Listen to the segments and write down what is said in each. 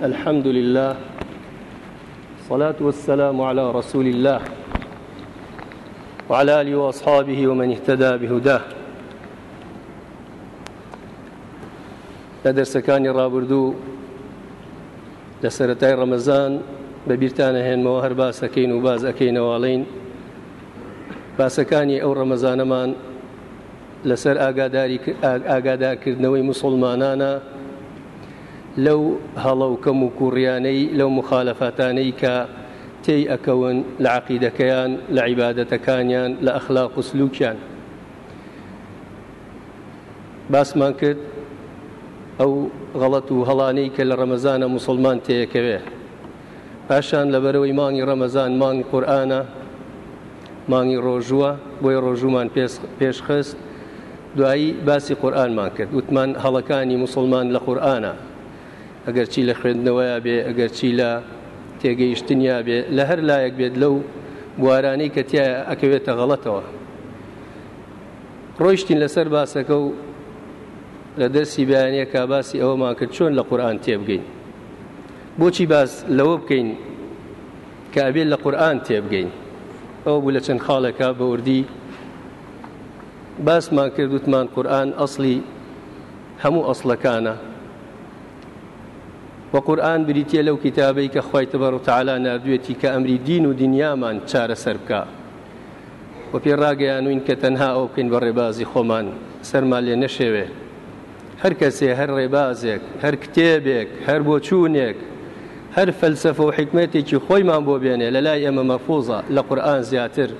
الحمد لله الصلاة والسلام على رسول الله وعلى آله وأصحابه ومن اهتدى بهداه لە دەرسەکانی ڕابردوو لە سەتای ڕەمەزان بە بیرتانە هێنمەوە هەر باسەکەین و باز ئەەکەینەواڵین باسەکانی ئەو ڕەمەزانەمان لەسەر ئاگادارکردنەوەی مسلمانانە لەو هەڵەوکەم و کوڕیانەی لەو مخالەفاتانەی کە تێی ئەکەون لە عقیدەکەیان لە عیباەتەکانیان لە ئەخلا قوسلوکیان باسمان کرد ئەو غەڵەت و هەڵانەی کە لە ڕەمەزانە مسلمان تەیەکەوێ پاشان لەبەرەوەی مانگی ڕەمەزان مانگی قورآانە مانگی ڕۆژووە بۆی ڕۆژومان پێشخست دوایی باسی قورآنمان کرد وتمان هەڵەکانی مسلمان لە قورآانە ئەگەر چی لە خوێندنەوەیە بێ ئەگەر چی لە تێگەیشتنیا بێ لە هەر لایەک بێت لەو بوارانەی کە تایە ئەکەوێتە غەڵەتەوە ڕۆیشتین لەسەر باسەکە و لە دەرسی بەیانە کاباسی ئەوەمان کرد چۆن لە قورآان تێبگەین بۆچی باز لەوە بکەین کابێت لە قورآان تێبگەین ئەو بوو لە چەند خاڵێکا بەوردی باسمان کرد وتمان قورآن ئەسلی هەموو ئەسلەکانە و قورآن بریتە لەو کتابەی کە خی تبەر و تعالا نردوێتی کە ئەمری دین و دنیامان چارەسەر بکە و پێ ڕاگەیانوین کە تەنها ئەو بکەین بە ڕێبازی خۆمان سەرمان لێ نەشێوێ هەر کەسێ هەر ڕێبازێک هەر کتێبێک هەر بۆچوونێک هەر فەلسفە و حکمەتێکی خۆیمان بۆ بێنێ لە لای ئەمە مەفۆزە لە قورآن زیاتر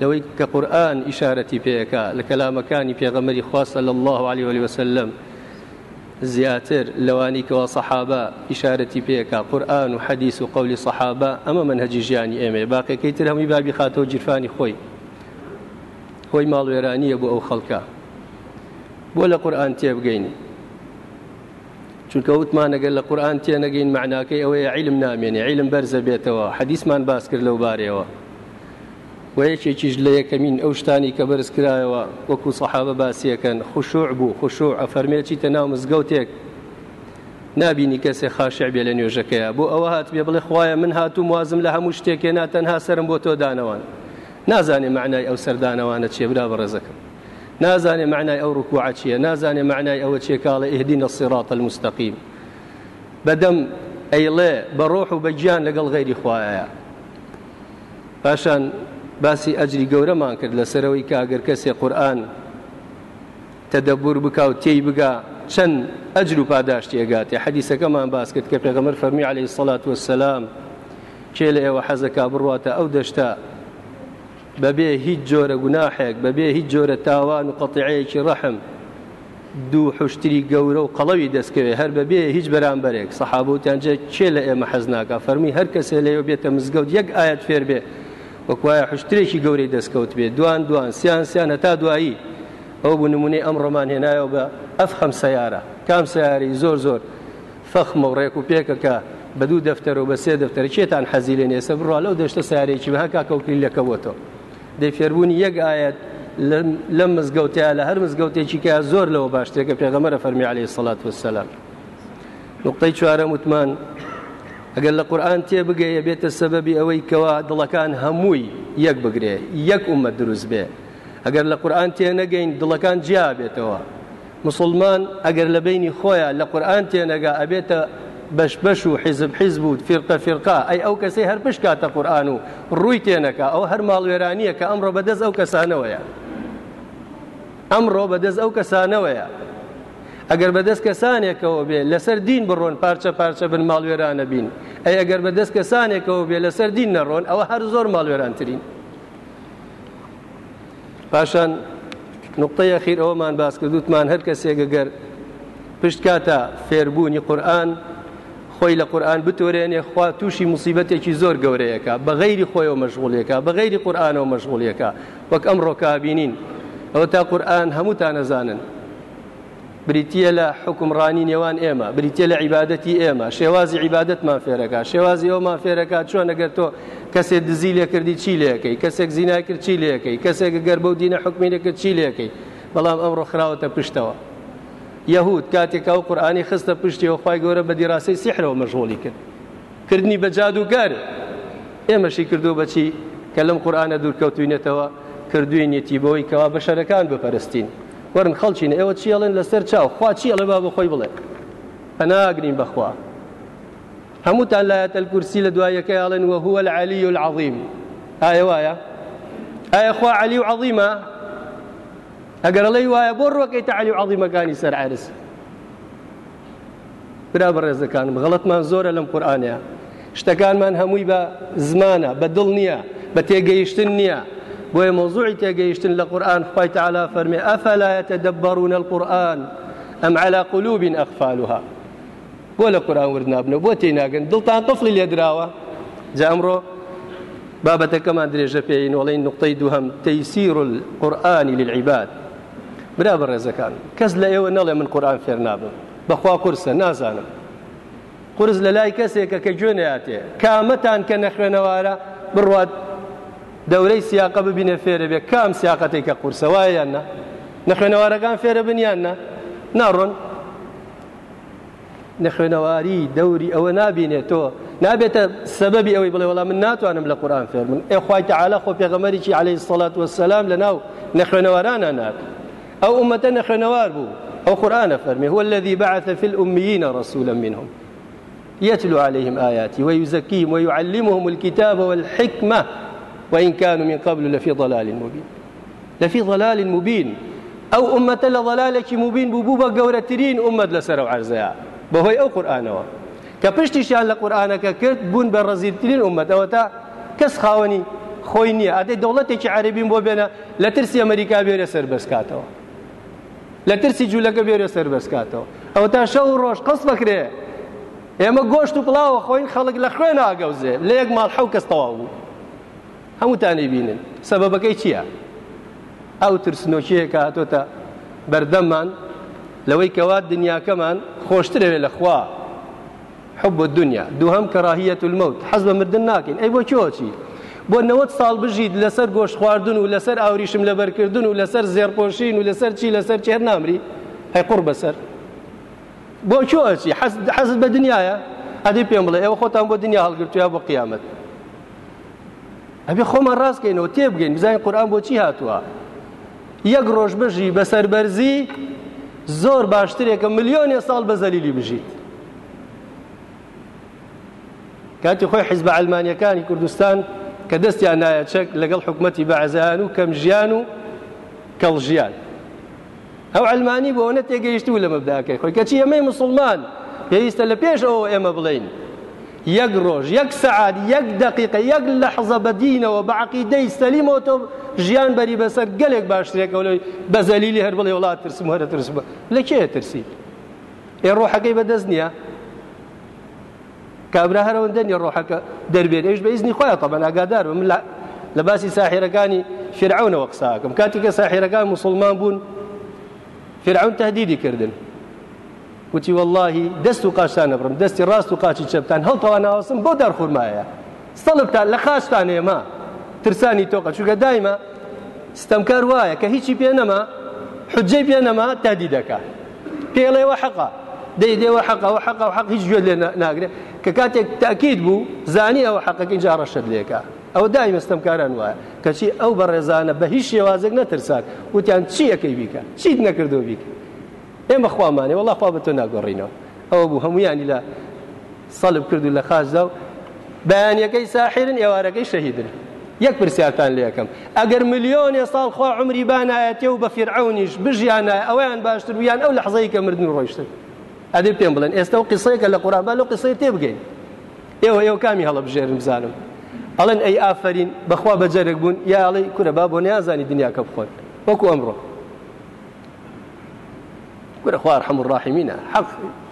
لەوەی کە قورآن ئیشارەتی پێەکە لە کەلامەکانی پێغەمەری خواستە لە الله عليه وسلم زیاتر لەوانی کەەوە سەحابە ئیشارەتی پێکا قورآن و حەدیث و قولی سەحابە ئەمە منهەجی ژیانی ئێمێ باقیەکەی تر هەمووی بابی خاتەوە جیرفانی خۆی خۆی ماڵوێرانیە بۆ ئەو خەڵکە بۆ لە قورآن تێبگەینی چونکە وتمان ئەگەر لە قورآن تێنەگەین معناکەی ئەوەیە عیلم نامێنێ عیلم بەرزە بێتەوە حەدیسمان باس کرد لەو بارەوە و یەکێکیش لە یەکەمین ئەو شتانی کە بەرز کرایەوە وەکو سەحابە باسیەکەن خوشوع بوو خوشوع ئەفەرمێکی تە ناو مزگەوتێک نبینی کەسێ خاشع بێ لە نوێژەکەیە بۆ ئەوە هات بێ بڵێ خخوایە من هاتوو وازم لە هەموو شتێکێ ناتەنها سرم بۆ تۆ دانەوان نازانێ معنای ئەو سەردانەوانە چێ برا بە ڕێزەکەم نازانێ معنای ئەو ڕکووع چیە نازانێ معنای ئەوە چێکاڵە ئهدی نەسیڕاتە المستەقیم بەدەم ئەیڵێ بە ڕۆح و بەجیان لەگەڵ غەیری خوایە پاشان باسی ئەجری گەورەمان کرد لەسەرەوەی کاگەر کەسێ قورآن تەدەبور بکاو تێی بگا چەند ئەجر و پاداش تێگاتێ حەدیسەکەمان باس کرد کە پێغەمەر فەرمی عليه سڵات وسلام کێ لە ئێوە حەزەکە بڕواتە ئەو دەشتا بەبێ هیچ جۆرە گوناحێک بەبێ هیچ جۆرە تاوان و قەتیعەیەکی ڕەحم دوو حشتری گەورە و قەڵەوی دەستکەوێت هەر بەبێ هیچ بەرامبەرێک سەحابوتیان جێ کێ لە ئێمە حەزناکە فەرمی هەر کەسێ لەێوە بێتە مزگەوت یەک ئاەت فێر بێ وەکوایە حشتێکی گەورەی دەستکەوت بێت دوان دوان سیان سیانە تا دوایی ئەو بوو نمونەی ئەم ڕۆمان هێنایەوە بە ئەف خەم سیارە کام سیاری زۆر زۆر فەخمە و ڕێک و پێکەکە بە دوو دەفتەر و بە سێ دەفتەر چێتان حەزی لێ نێسە بڕوا لەو دەشتە سیارێکی بەهکا کەوتلی لەکەوتەوە دەی فێربوونی یەک ئاەت لەم مزگەوتەیە لە هەر مزگەوتێکی کە زۆر لەوە باشتێکە پێغەمەرە فەرمی عليه سڵات وسلام نقطەی چوارە وتمان ئەگەر لە قورآن تێ بگەیە بێتە سەبەبی ئەوەی کەوا دڵەکان هەمووی یەک بگرێ یەک ئومە دروست بێ ئەگەر لە قورآن تێ نەگەین دڵەکان جیا بێتەوە مسلمان ئەگەر لە بینی خۆیان لە قورآن تێنەگا ئەبێتە بەش بەش و حیزب حیز بود فرقە فرقا ئەی ئەو کەسەی هەر پشت کاتە قورآن و ڕووی تێنەکە ئەو هەر ماڵوێرانیە کە ئەمڕۆ بەدەست ئەو کەسانەوەیە ئەمڕۆ بەدەست ئەو کەسانەوەیە ئەگەر بەدەست کەسانێکەوە بێ لەسەر دین بڕۆن پارچە پارچە بن ماڵوێرانە بین ئەی ئەگەر بەدەست کەسانێکەوە بێ لەسەر دین نەڕۆن ئەوە هەر زۆر ماڵوێرانترین پاشان نقطەیە خیر ئەومان باس کردوتمان هەر کەسێکگەر پشت کاتە فێربوونی قورآن خۆی لە قورآن بتۆرێنێ خوا تووشی مصیبەتێکی زۆر گەورەیەەکە بە غەیری خۆیەوە مەشغولێکە بە غەیری قورآانەوە مەشغولێکە وەک ئەمڕۆ کابینین ئەوە تا قورآن هەمووتان نەزانن بریتە لە حکمڕانی نێوان ئێمە بریتە لە عیباەتی ئێمە شێوازی عیباەتمان فێرەکە شێوازی ئەومان فێرەکە چۆن ئەگەر تۆ کەسێک دزی لێ کردی چی لەکەی کەسێک زیناکرد چی لەکەی کەسێک گەر بەو دینە حکمینەکرد چی لەکەی بەڵام ئەمڕۆ خراوەتە پشتەوە یەهود کاتێکا و قورآانی خستە پشتی و خی گەورە بە دیراسی سیحرەوە مەژغۆڵی کرد کردنی بە جادوگەر ئێمەشی کردو بەچی کە لەم قورآانە دوورکەوتوینێتەوە کردوینێتی بەوەی کەوا بە شەرەکان بپەرستین وەرن خەڵچین ئێوە چیڵێن لەسەر چاو خوا چیڵێ با بەخۆی بڵێ ئەناگرین بەخوا هەمووتان لایەتە کورسی لە دوایەکەیڵێن وهوە لە علی و العظیم ئایا وایە ئایا خوا علی و عظیمە ئەگەر لەی وایە بۆ ڕۆکەی تەعلی و عظیمەکانی سەر عرس برا بەڕێزەکانم غەڵەتمان زۆرە لەم قورآانەیە شتەکانمان هەمووی بە زمانە بە دڵ نییە بە تێگەیشتن نییە بۆیە مۆزوعی تێگەیشتن لە قورآن خی تعالا فەرمێ ئەفەلایەتە دەبڕونە القورآن ئەم علا قلوبین ئەخفالوها بۆ لە قورآن وردنابنەوە بۆ تێناگەن دڵتان تفلی لێدراوە جا ئەمڕۆ بابەتەکەمان درێژە پێین وڵین نقطەی دووهم تەیسیر قورآانی للعیبات برا بە ڕێزەکان کەس لە ئێوە نەڵێ من قورآن فێر نابم بەخوا قرسە نازانم قرس لە لای کەسێکە کە گوێنەیاتێ کامەتان کە نەخوێنەوارە بڕات دەورەی سیاقە ببینە فێرە بێ کام سیاقەتێک کە قورسەواییاننا نەخێنەوارەکان فێرە بنیاننا ناڕۆن نەخێنەواری دەوری ئەوە نابینێتەوە نابێتە سەبەبی ئەوەی بڵێ وەڵام من ناتوانم لە قورآان فێر من ئێخوای تعاالە خۆ پێغەمەریی عليهەی سڵات وسلام لە ناو نەخێنەوارانە نات ئەو ئومەتە نەخێنەوار بوو ئەو قورآانە فەرمی هو الذي بعث في الأميين رسولا منهم يتلو عليهم آياتي ويزكيهم ويعلمهم الكتاب والحكمة وإن كانوا من قبل لفي ضلال مبين لفي ضلال مبين أو أمة لضلالك مبين ببوبة قورترين أمة لسر وعرزها بهو أو قرآن کە پشتیشیان لە قورآانەکە کرد بوون بە ڕزیرترین عومەتەوە تا کەس خاوەنی خۆی نییە ئادەی دەوڵەتێکی عربیم بۆ بێنە لە ترسی ئەمریکا بێرە سەر بەسکاتەوە لە ترسی جوولەکە بێرە سەر بەسکاتەوە ئەو تا شەو ڕۆژ قەس بکرێ ئێمە گۆشت و پڵاوە خۆین خەڵک لە خوێن ئاگەوزێ لە یەک ماڵ حەو کەس تەواو بوو هەمووتانی بینن سەبەبەکەی چییە؟ ئەو ترسنۆکیەکە هاتۆتە بەردەممان لەوەی کەوات دنیاکەمان خۆشترەوێت لە خوا حب بۆ دنیا دووهم کەڕاهیەت المەوت حەز بە مردن ناکەین ئەی بۆ چۆچی بۆ نەوەت ساڵ بژیت لەسەر گۆشت خواردن و لەسەر ئاوریشم لەبەرکردن و لەسەر زێرپۆشین و لەسەر چی لەسەر چێر نامری هەی قڕ بەسەر بۆ چۆچی حەز بە دنیاە ئەدی پێم بڵێ ئێوە خۆتان بۆ دنیا هەڵگرتویا بۆ قیامەت ئەبێ خۆمان ڕاستکەینەوە تێبگەین بزانین قورآان بۆچی هاتووە یەک ڕۆژ بژی بە سەربەرزی زۆر باشترێکە ملیۆنێ ساڵ بە زەلیلی بژیت کاتی خۆی حیزب ئەلمانیەکانی کوردستان کە دەستیان نایە چەک لەگەڵ حکومەتی بەعزان و کەم ژیان و کەڵژیان ئەو ئەلمانی بۆ نە تێگەیشت و لە مەبداکەی خۆی کەچی ئەمەی مسلمان پێویستە لە پێش ئەوە ئێمە بڵین یەک ڕۆژ یەک سەعات یەک دقیقە یەک لەحزە بەدینەوە بە عقیدەی سەلیمەوە تۆ ژیان بەری بەسەر گەلێک باشترێکەوە لەوەی بەزەلیلی هەر بڵێ وڵات ترسم هەرە ترسم لە کێ ترسی ئێ ڕۆحەکەی بەدەست نییە کابرا هەرەوەندەنی ڕۆحەکە دەربێت ئەوش بەئیزنی خۆیان تەبەن ئاگادار من لە باسی ساحێرەکانی فرعونەوە قساکەم کاتێککە ساحێرەکان مسلمان بوون فرعون تهدیدی کردن وتی واللهی دەست و قاشتان نەبرم دەستی ڕاست و قاچی چەپتان هەڵتەوە ناوەسم بۆ دەرخورمایە سەڵبتان لە خاشتان ئێمە ترسانی تۆقە چووکە دایمە ستەمکار وایە کە هیچی پێ نەما حجەی پێ نەما تادی دەکات پێڵێوە حەقا دەی دێوە حەقا و حەقا و حەق هیچ گوێ لێ ناگرێت کە کاتێک تاکیید بوو زانی ئەوە حەقەکە اینجا ڕەشت لێکە ئەو دای مەستەمکاران وایە کەچی ئەو بە ڕێزانە بە هیچ شێوازێک نەترسان وتیان چیەکەی بیکە چیت نەکردو بیکە ئێمە خوامانێ وڵا خوا بە تۆ ناگۆڕینەوە ئەوە بوو هەمویانی لە سەڵب کرد و لە خاشدا و بەیانەکەی ساحرن ئێوارەکەی شەهیدن یەک پرسیارتان لە یەکەم ئەگەر میلیۆنێ ساڵ خوا عمری بانایەتێ و بە فرعونیش بژیانە ئەویان باشتر ویان ئەو لە حزەی کە مردن ڕۆیشتن ئەدە پێم بڵێن ئێستا و قسەیەکە لە قوران لەو قسەی تێبگەین ئێوە ئێوە کامی هەڵە بژێرم بزانم ئەڵەن ئەی ئافرین بەخوا بەجەرێک بوون یاڵی کورە با بۆ نیازانی دنیا کە بخۆن وەکو ئەمڕۆ گورە خوار هەموو ڕاحیمینە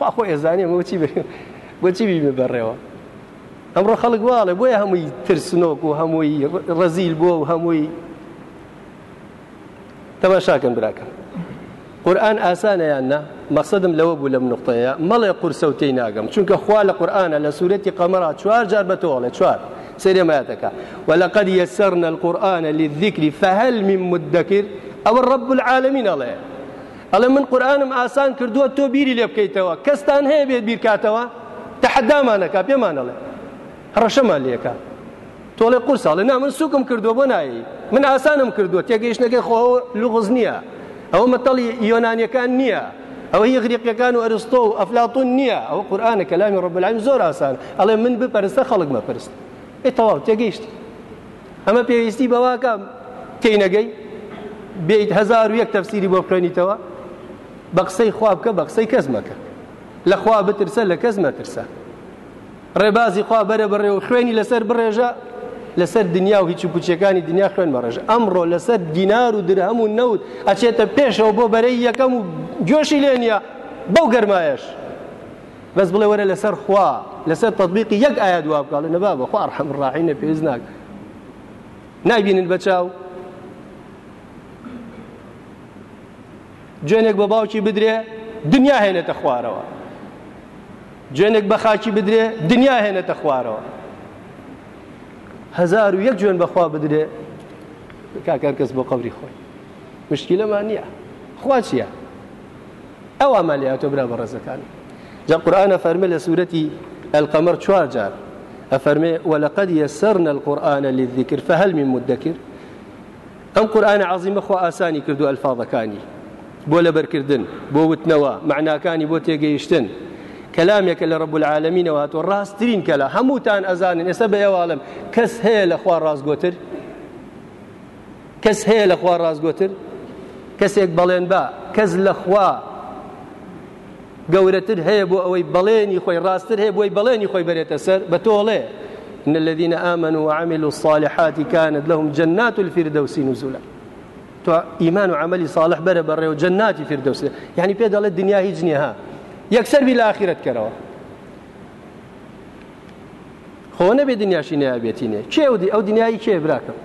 حەخوا ئێزانێ بۆچی بۆچی بیبێ بەڕێوە ئەمڕۆ خەڵک واڵێ بۆیە هەمووی ترسنۆک و هەمووی ڕزیل بۆ و هەمووی تەماشاکەم براکەم قورآن ئاسانە یاننا مەقصدم لەوە بوو لەم نقطەیە مەڵێ قورسەوتەی ناگەم چونکە خوا لە قورآانە لە سوورەتی قەمەرا چوار جار بەتۆڵێ چوار سێرێمایەتەکە وەلقد يسرنا القرآن للذكر فهل من مدكر ئەوە رب العالمین ئەڵێ ئەڵێ من قورآنم ئاسان کردووە تۆ بیری لێ بکەیتەوە کەستان هەیە بێت بیرکاتەوە تەحەدامانەکە پێمانەڵێ هەڕەشەمان لێکە تۆڵێ قورساڵێ نا من سوکم کردووە بۆ نایی من ئاسانم کردووە تێگەیشتەکەی خۆ لوغز نییە ئەوە مەتەڵی یۆنانیەکان نییە ئەو هی غریقیەکان و ئەرستۆ و ئەفلاتون نییە ئەو قورآانە کەلامی ڕبلعیم زۆر ئاسان ئەڵێ من بپەرستە خەڵک مەپرست ئێ تەواو تێگەیشت ئەمە پێویستی بەواکە تینەگەی بێیت هزار و یەک تەفسیری بۆ بکەنیتەوە بە قسەی خوابکە بە قسەی کەس مەکە لە خوا بترسە لە کەس مەترسە ڕێبازی خوا بەرە بڕێ و خوێنی لەسەر بڕێژە لەسەر دنیا و هیچ پوچەکانی دنیا خوێن مەڕێژە ئەمڕۆ لەسەر دینار و درهەم و نەوت ئەچێتە پێشەوە بۆ بەرەی یەکەم و جۆشی لێنە بەو گەرمایش بەس بڵێ وەرە لەسەر خوا لەسەر تطببیقی یەک ئایا دووا بکڵ نەبا بە خوارحەم ڕاحینە پێز ناک نایبینن بەچاو جوێنێک بە باوکی بدرێ دنیا هێنێتە خوارەوە جوێنێک بە خاکی بدرێ دنیا هێنێتە خوارەوە هزار و یەک جوێن بەخوا بدرێ کاکەر کەس بۆ قبری خۆی مشکیلەمان نییە خوا چییە ئەو ئەمالیاتۆ برا بە ڕێزەکانی جا قورآانە فەرمە لە سوورەتی ئەلقەمەر چوار جار أفرمي ولقد يسرنا القرآن للذكر فهل من مدكر أم قرآن عظيم أخوة آساني كردو ألفاظ كاني بۆ لەبەرکردن بۆ وتنەوە معناکانی بۆ تێگەیشتن کەلامێکە لە ڕب العالمینەوە تۆ ڕاستترین کەلا هەمووتان ئەزانن ئێستا بە ئێواڵم کەس هەیە لە خوا ڕازگۆتر کەس هەیە لە خوا ڕازگۆتر کەسێک بەڵێن با کەس لە خوا گەورەتر هەیە بۆ ئەوەی بەڵێنی خۆی ڕاستتر هەیە بۆی بەڵێنی خۆی بەرێتە سەر بە تۆڵێ إن الذين آمنوا وعملوا الصالحات كانت لهم جنات الفردوس نزلا تۆ ئیمان و عملی ساڵح بەرە بەڕێوە جەناتی فردەوس یعنی پێ دەڵێت دنیا هیچ نییە ها یەکسەر بی لە ئاخیرەت کەرەوە خۆ نەبێ دنیاشی نیابێتینێ کێ ئەو دنیای کێ براکەم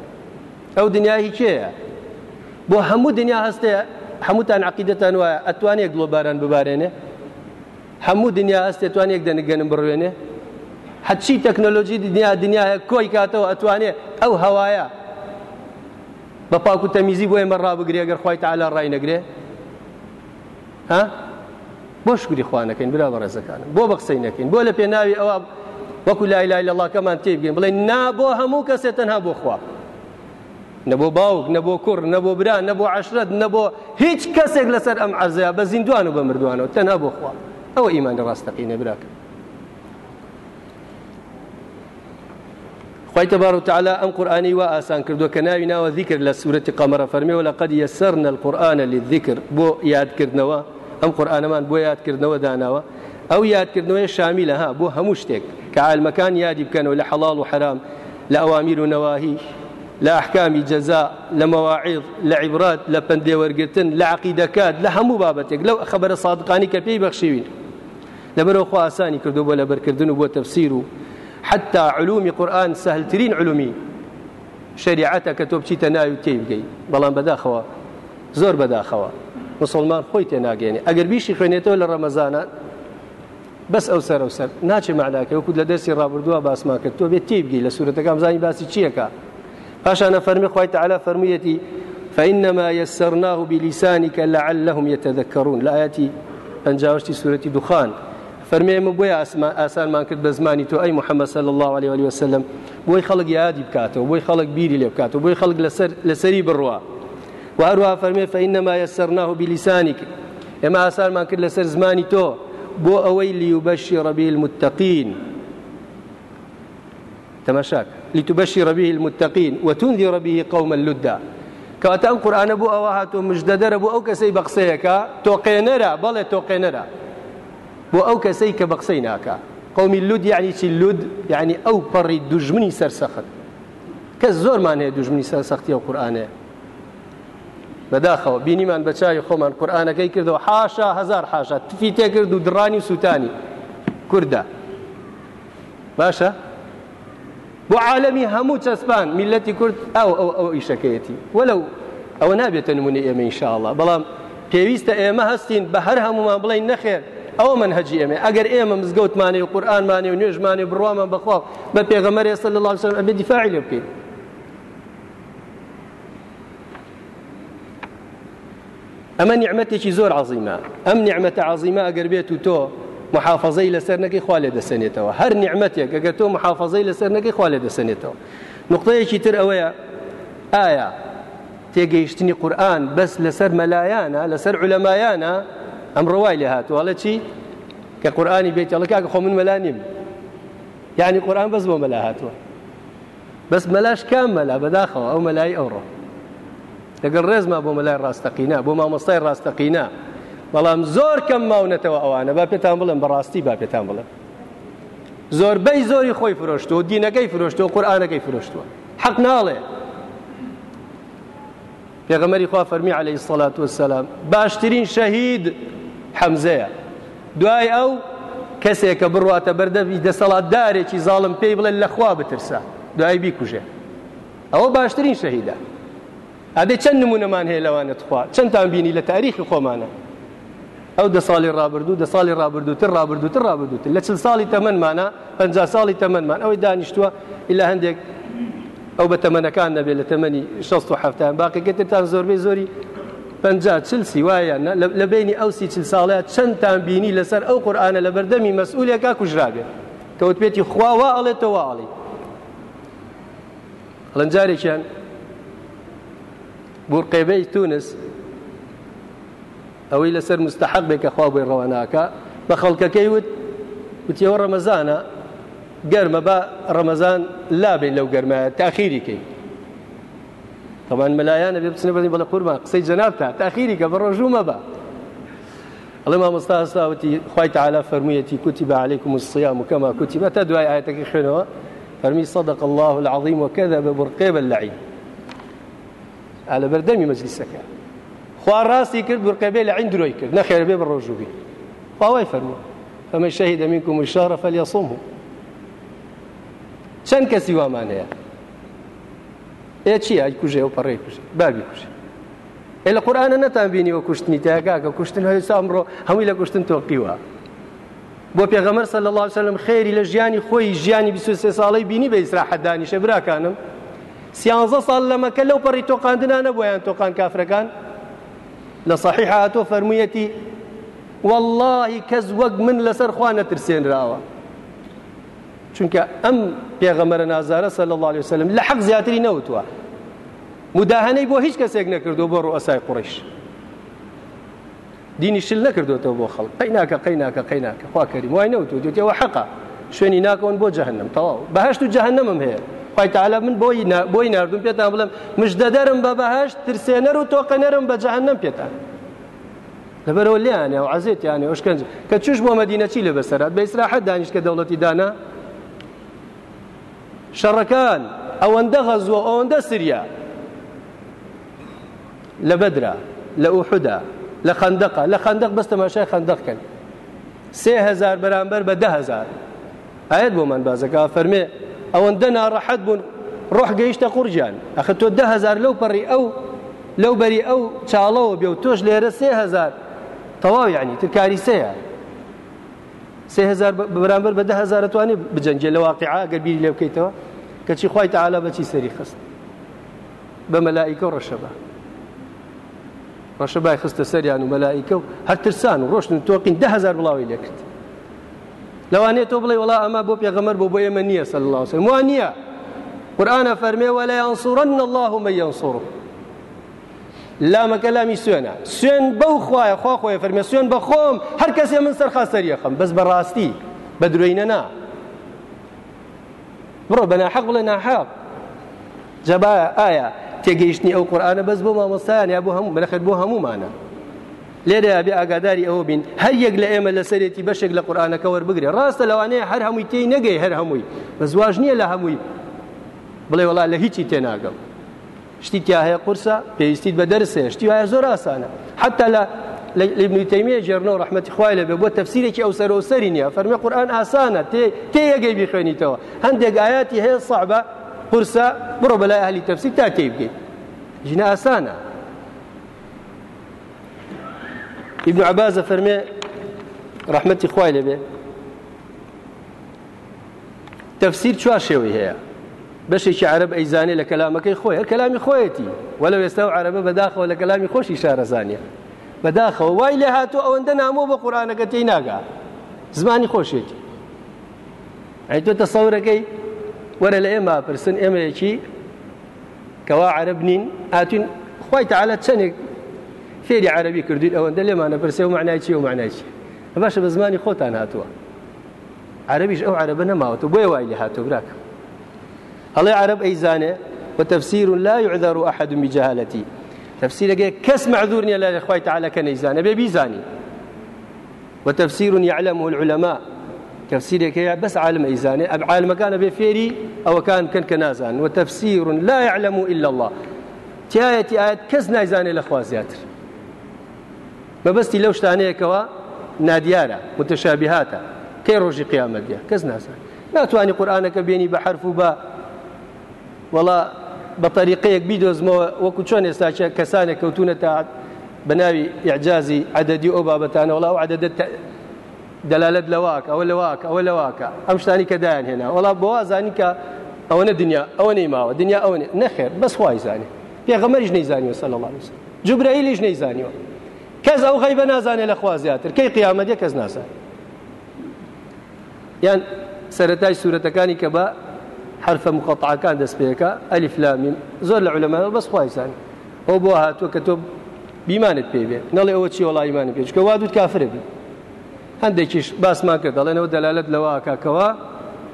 ئەو دنیای کێە بۆ هەموو دنیا هەستەیە هەمووتان عقیدەتان وایە ئەتوانێک گلۆباران ببارێنێ هەموو دنیا هەستێ توانێک دەنگەنم بڕوێنێ هەچی تەکنۆلۆژی دنیا دنیا هەیە کۆی کاتەوە ئەتوانێ ئەو هەوایە بە پاک و تەمیزی بۆ ئێمە ڕابگرێ گەر خخوای تاالا ڕای نەگرێ ها بۆ شکری خوانەکەین برا بە ڕێزەکانم بۆ بە قسەی نەکەین بۆ لە پێناوی ئەوە وەکو لای لای لەڵاکەمان تێ بگەین بڵێ نا بۆ هەموو کەسێ تەنها بۆ خوا نەبوو باوک نەبوو کوڕ نەبوو برا نەبوو عشرەت نەبوو هیچ کەسێک لەسەر ئەم عەرزەیە بە زیندوان و بە مردوانەوە تەنها بۆ خوا ئەوە ئیمان ڕاستەقینە براکە خی تبار تعالی ئەم قورآانی وا ئاسان کردو کە ناوی ناوە ذیکرد لە سوورەتی قەمەرە فەرمیەوە لە قەد یەسەرنە القورآانە لی ذیکرد بۆ یادکردنەوە ئەم قورآانەمان بۆ یادکردنەوە داناوە ئەو یادکردنەوەی شامی لەها بۆ هەموو شتێک کە عالمەکان یادی بکەنەوە لە حەڵال و حرام لە ئەوامیر و نەواهی لە ئەحکامی جەزا لە مەواعیض لە عیبرات لە پندێوەرگتن لە عقیدەکات لە هەموو بابەتێک لەو خبرە صادقانی کە پێی بەخشیوین لەبەرەوە خوا ئاسانی کردو بۆ لەبەرکردن و بۆ تەفسیر و حتى علومی قورآن سهلترین علومی شریعەتە کە تۆ بچیتە ناوی تێی بگەی بەڵام بەداخەوە زۆر بەداخەوە مسلمان خۆی تێناگەێنێ ئەگەر بیشی خوێنێتەوە لە ڕەمەزانە بەس ئەو سەر ئەو سەر ناچێ معناکە وەکوت لە دەستی ڕابردووە باسما کرد تۆ بێت تێی بگی لە سوورەتەکەم زانی باسی چیەکە پاشانە فەرمی خخوای تعالا فەرموویەتی فإنما يسرناه بلسانك لعلهم يتذكرون لآياتي أنجاوشتي سورة دخان فەرمێمە بۆی ئاسانمان کرد بە زمانی تۆ ئەی محەممەد سەل الله عليه وعلی وسلم بۆی خەڵک یادی بکاتەوە بۆی خەڵک بیری لێ بکاتەوە بۆی خەڵک لەسەری بڕوە وهروها فەرمێ فەئینەما یەسەرناه بیلیسانی کرد ئێمە ئاسانمان کرد لەسەر زمانی تۆ بۆ ئەوەی لیوبەشی ڕەبی المتەقین تەماشاک لیتوبەشی ڕەبی المتەقین وتوندی ڕەبیه قەومە لودا کەواتە ئەم قورآانە بۆ ئەوە هاتۆ مژدەدەرە بۆ ئەو کەسەی بە قسەیەەکە تۆقێنەرە بەڵێ تۆقێنەرە بۆ ئەو کەسەی کە بە قسەی ناکە قومی لود یعنی چی لود یعنی ئەو پەڕی دوژمنی سەرسەخت کە زۆرمان هەیە دوژمنی سەرسەختی و قورآانەیە بەداخەوە بینیمان بە چاوی خۆمان قورآانەکەی کردەوە حاشا هزار حاشا تفی تێکرد و دڕانی و سووتانی کووردە باشە بۆ عالەمی هەموو چەسپان میلەتی کورد ئەو ئەو ئەو ئیشەکەیەتی وەلو ئەوە نابێتە نمونە ئێمە ئینشاءڵە بەڵام پێویستە ئێمە هەستین بە هەر هەمومان بڵین نەخێر ئەوە من هەجی ئەمێ ئەگەر ئێمە مزگەوتمانی و قورآانمانی و نوێژمانی بڕوامان بەخوا بە پێغەمەری ئێستا لە لاڵسم ئەبێ دیفاعی لێ بکەین ئەمە نیعممەتێکی زۆر عظیمە ئەم نیعممەتە عظیمە ئەگەر بێت و تۆ محافظەی لەسەر نەکەی خوا لێ دەسێنێتەوە هەر نیعممەتێک ئەگەر تۆ محافظەی لەسەر نەکەی خوا لێ دەسێنێتەوە نقطەیەکی تر ئەوەیە ئایا تێگەیشتنی قورآن بەس لەسەر مەلایانە لەسەر علەمایانە ئەم ڕوای لە هاتووەڵە چی کە قورآانی بێت ئەڵە کاکە خۆ من مەلا نیم یعنی قورآان بەس بۆ مەلا هاتووە بەس مەلاش کام مەلا بەداخەوە ئەو مەلای ئەوڕۆ لەگەڵ ڕێزما بۆ مەلای ڕاستەقینا بۆ مامۆستای ڕاستەقینا بەڵام زۆر کەم ماونەتەوە ئەوانە با پێتان بڵم بەڕاستی با پێتان بڵم زۆربەی زۆری خۆی فرۆشتەوە دینەکەی فرۆشتەوە قورآانەکەی فرۆشتووە حەق ناڵێ پێغەمەری خوا فەرمی عليه الصلاة والسلام باشترین شەهید حەمزەیە دوای ئەو کەسێکە بڕاتە بەردەوی دەسەڵاتدارێکی زاڵم پێی بڵێن لەخوا بترسە دوای بیکوژێ ئەوە باشترین شەهیدا ئەدەی چەند نمونەمان هەیە لەوانت خوا چەندتان بینی لە تاریخی خۆمانە ئەو دە ساڵی ڕابردوو دە ساڵی ڕابردووتر ڕابردووتر ڕابردووتر لە چل ساڵی تەمەمانە پ ساڵی تەمەمان ئەوەی دانیشتووە ئللا هەندێک ئەو بە تەمەنەکان نەبێت لە تەمەنی 16 هەفتان باقیگەتر تا زۆربەی زۆری پجا چل سیوایە لە بینی ئەو سی چل ساڵەیە چەندتان بینی لەسەر ئەو قورآانە لە بەردەمی مەسئولێکا کوژرابێت کەوت پێێتی خواوا ئەڵێتەوە ئاڵی هەڵنجارێکیان بورقێبەی تونس ئەوەی لەسەر مستحق بێکە خوا بۆی ڕەوەناکە بە خەڵکەکەی وت وتیەوە ڕەمەزانە گەرمە بە ڕەمەزان لابێن لەو گەرمە تاخیریکەی طبعا مەلایانە بێ بچنە بڵین بەڵە قورما قسەی جەنابتە تاخیری کە بە ڕۆژوو مەبە ئەڵێ مامۆستا هەستاوتی خی تعالا فەرموویەتی کوتی بە عیکم وسیام وکەما کوتی بە تا دوای ئاەتەکە خوێنەوە فەرمی صدق الله العظیم وەکەدا بە بڕقێ بە لەعی ئالە بەردەمی مەجلیسەکە خوا ڕاستی کرد بڕقەبێ لە عین درۆی کرد نەخێربێ بە ڕۆژووبی خواوای فەرمووە فمن شهد منكم الشهر فليصمه چەند کەسی وامانەیە ئێ چی ئای کوژێ و پەڕێ کوژ بابی کوژێ ئێ لە قورآانە نەتان بینیوە کوشتنی تاگاکە کوشتن هەیە سامڕۆ هەمووی لە کوشتن تۆقیوە بۆ پێغەمەر سە لە الله سلم خێری لە ژیانی خۆی ژیانی 23 ساڵی بینی بە ئیسراحەدانیشە براکانم سیانزە ساڵ لە مەکە لەو پەڕی تۆقاندنانە بۆیان تۆقان کافرەکان لە صحیح هاتۆ فەرموویەتی واللهی کەس وەک من لەسەر خوا نەترسێنراوە چونکە ئەم پێغەمەرە نازارە سەل الله عليه وسلم لە حەق زیاتری نەوتوە مداهەنەی بۆ هیچ کەسێک نەکردو بۆ ڕوئسای قڕیش دینی شل نەکردوێتەوە بۆ خەڵ قەیناکە قەیناکە قەیناکە خواکەری وای نەوتو دوتیەوە حەقا شوێنی ناکەون بۆ جەهنم تەواو بەهشت و جەهنمم هەیە خیتەعاالە من بۆی بۆی نردوم پێتان بڵم مشدەدەرم بە بەهشت ترسێنەر و تۆقەنەرم بە جەهنم پێتان لەبەرەوە لیانێ و عزیێتیانێ شکنج کە چش بۆ مەدینەچی لە بەسەرات بە ئیسراحەت دانیشکە دەوڵەتی دانا شەڕەکان ئەوەندە غەزوە ئەوەندە سریا لە بەدرا لە ئوحدا لە خندەقە لە خندق بەستەماشای خندقکەن سێهزار بەرامبەر بە دههزار ئاەت بۆ من بازەکە فەرمێ ئەوەندە ناڕەحەت بوون ڕۆح گەیشتە قورجیان ئەخ تۆ دههزار لەو پەڕی ئەو لەو بەری ئەو چاڵەوە بێ و تۆش لێرە سێهزار تەواو یعنی ترکاری سەیە سهزار بەرامبەر بە دههزار توانێت بجەنجێ لە واقعا گەر بیری لێ بکەیتەوە کەچی خی تعالا بەچی سەری خست بە مەلایکە و ڕەشەبە ڕەشەبای خستە سەریان و مەلایکە و هەر ترسان و ڕۆشتن تۆقین دههزار بڵاوی لێکرد لەوانێت تۆ بڵێ وڵا ئەمە بۆ پێغەمەر بۆ بۆ ئێمە نییە سەل الله وسلم وان نییە قورآە فەرمێ وەلایان سوورەن الله مە یان سوڕم لامەکە لامی سوێنە سوێن بەو خوایە خوا خۆی فەرمێ سوێن بە خۆم هەر کەسێ من سەرخا سەریەخم بەس بەڕاستی بە درۆینە نا بڕۆ بە ناحەق بڵێ ناحەق جەبا ئایا تێگەیشتنی ئەو قورآانە بەس بۆ مامۆستایان یا بۆ هەموو بەلەخێت بۆ هەمومانە لێرە بێ ئاگاداری ئەوە بین هەر یەک لە ئێمە لەسەرێتی بەشێک لە قورآانەکە وەربگرێ ڕاستە لەوانەیە هەر هەمووی تێی نەگەی هەر هەمووی بە زواژ نییە لە هەمووی بڵێ وڵا لە هیچی تێناگەم شتی تیاهەیە قورسە پێویستیت بە دەرسێ شتی وایە زۆر ئاسانە حتا لە لبنی تەیمە جێرنەوە ڕحمەتی خوای لە بێ بۆ تەفسیرێکی ئەو سەرۆسەری نیە فەرمی قورآن ئاسانە تێ تێ یەگەی بخوێنیتەوە هەندێک ئاياتی هەیە صعبە قورسە بڕۆ بەلای ئەهلی تەفسیر تا تێ بگەیت ژنە ئاسانە ابن عبازە فەرمێ ڕحمەتی خوای لەبێ تەفسیر چوار شێوەی هەیە بەشێکی عرب ئەیزانێ لە کەلامەکەی خۆی هەر کەلامی خۆیەتی وەلە ئێستا و عربە بەداخەوە لە کەلامی خۆشی شارەزانە بەداخەوە وای لێ هاتوو ئەوەندە نامۆ بە قورانەکە تێی ناگا زمانی خۆشێتی ئەی تۆ تەسەورەکەی وەرە لە ئێمە پرسن ئێمەیەکی کەوا عرب نین ئاتوین خی تعاالە چەندێک فێری عربی کردوین ئەوەندە لێمانە پرسێ و معناایکی و معناایکی باشە بە زمانی خۆتان هاتووە عربیش ئەو عربە نەماوەەوە بۆی وای لە هاتوو براکە هەڵێ عرب ئەیزانێ و تفسیر لا يعذر أحد بجهالتي تفسير كس معذور لا إخوة تعالى كان يزاني بيزاني وتفسير يعلمه العلماء تفسيرك هي بس عالم إيزاني أب عالم كان بفيري أو كان كان كنازان وتفسير لا يعلم إلا الله تياتي آيات كزنا إيزاني لأخوازياتر ما بس تي لوش تانية كوا ناديارة متشابهات كي روجي قيامة ديا كزنا إيزاني لا تواني قرآنك بيني بحرف وباء وڵا بە طریقەیەک بیدۆزمەوە وەکو چۆن ئێستا کەسانێک کەوتونەتە بەناوی ئیعجازی عددی ئەو بابەتانە وڵا و عددت دەلالت لەواک ئەوە لەواک ئەوە لەواکە ئەم شتانی کە دایان هێنا وڵا بۆوازانی کە ئەوەنە دنیا ئەوە نەیماوە دنیا ئەوە نەخێر بەسخوای زانێ پێغەمەریش نەیزانیوە سەل الله وسلم جوبرائیلیش نەیزانیوە کەس ئەو غەیبە نازانێت لە خوا زیاتر کەی قیامەتە کەس نازانێت یان سەتای سوورەتەکانی کە بە حرفە مقطعەکان دەست پێەکە ئەلیف لامیم زۆر لە علەمەوە بەس خوایسان ئەو بۆ هاتووە کە تۆ بیمانت پێبێ نەڵێ ئەوە چی وڵی ایمانە پێچ کە وادوت کافرە بن هەندێکیش باسمان کە دەڵێنەوە دەلالت لەوە کاکەوە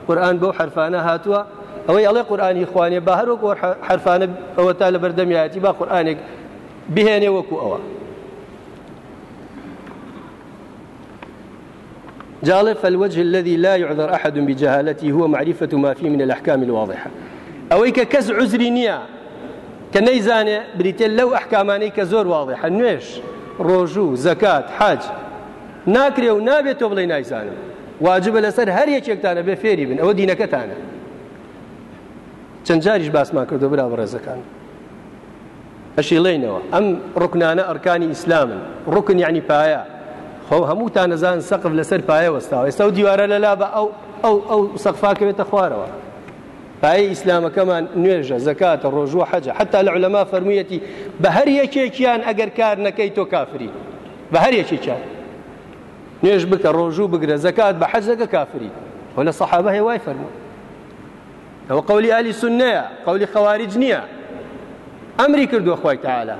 قورآن بەو حرفانە هاتووە ئەوەی ئەڵێ قورآانی خوانێ بە هەرۆک حرفانە ئەوە تا لە بەردەمیاتی با قورآانێک بهێنێ وەکو ئەوە جالب فالوجه الذي لا يعذر أحد بجهالته هو معرفة ما فيه من الأحكام الواضحة ئەوەی كز عزري نيا کە نەیزانێ بریتێن لەو ئەحکامانەی کە زۆر واضحە نوێش ڕۆژوو زەکات حاج ناکرێ و نابێت تۆ بڵێ نایزانم واجبە لەسەر هەر یەکێکتانە بێ فێری بن ئەوە دینەکەتانە چەند جاریش باسمان کردو برا بەڕێزەکان ئەشیڵێنەوە ئەم ڕکنانە ئەرکانی ئیسلامن ڕکن یعنی پایە خۆ هەمووتان نەزان سەقف لەسەر پایە وەستاوە ئێستا و دیوارە لەلا بە ئەو ئەو ئەو سەقفاکەوێتە خوارەوە پایە ئیسلامەکەمان نوێژە زەکاتە ڕۆژوە حەجە حتا لە علەما فەرموویەتی بە هەر یەکێکیان ئەگەر کار نەکەی تۆ کافری بە هەر یەکێکیان نوێژ بکە ڕۆژوو بگرە زەکات بە حەزەکە کافری وە لە سەحابە هێوای فەرموو ئەوە قولی علی سنەیە قولی خەوارج نییە ئەمری کردووە خۆی تەعاالە